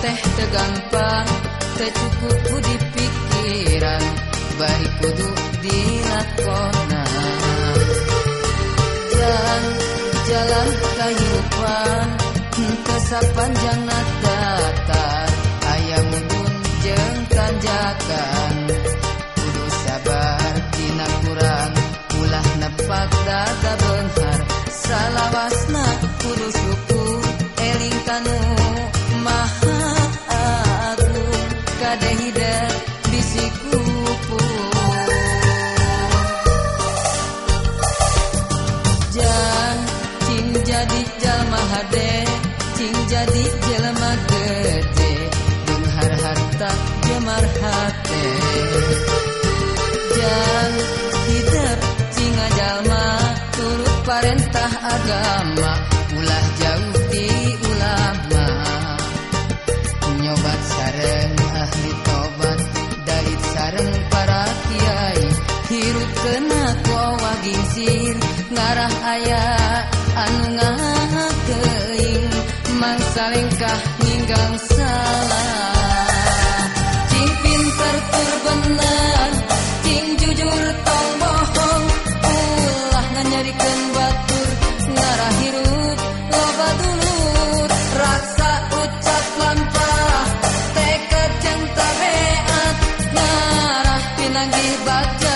tergampang tercukupku di pikiran baik kudu dilakona dan jalan kehidupan panjang datar jadi jelema gede Denghar harta jemar hate Jan hidup cing jalma turut parentah agama mangsa lengkah ninggang salah? Cing pinter tur bener cing jujur tong bohong. Ulah nganyarikeun batur ngarah hirup loba dulur. Raksa ucap lampah tekad jeung tabeat ngarah pinanggih baca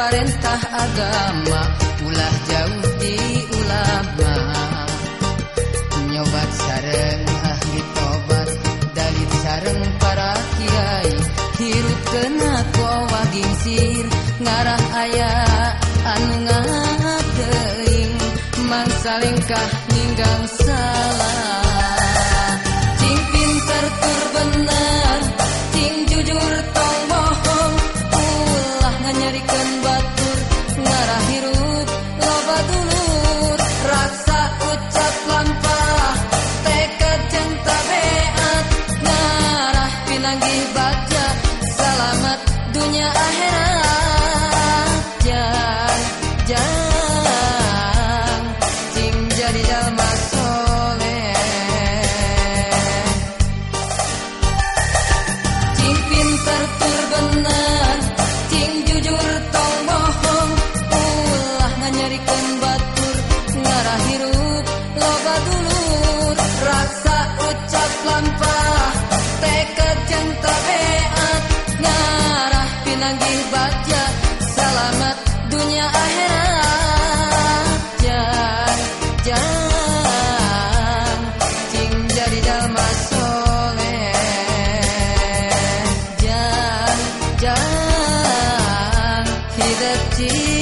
parentah agama ulah jauh di ulama. Nyobat sareng ahli tobat dalil sareng para kiai. Hirup kena kowa gingsir ngarah ayah anu ngadeing. Mangsalingkah ninggang salah. Cing pinter tur nganyarikeun batur ngarah hirup loba dulur. Raksa ucap lampah tekad jeung tabeat ngarah pinanggih baca selamat dunia akhirat jan jan hidup cing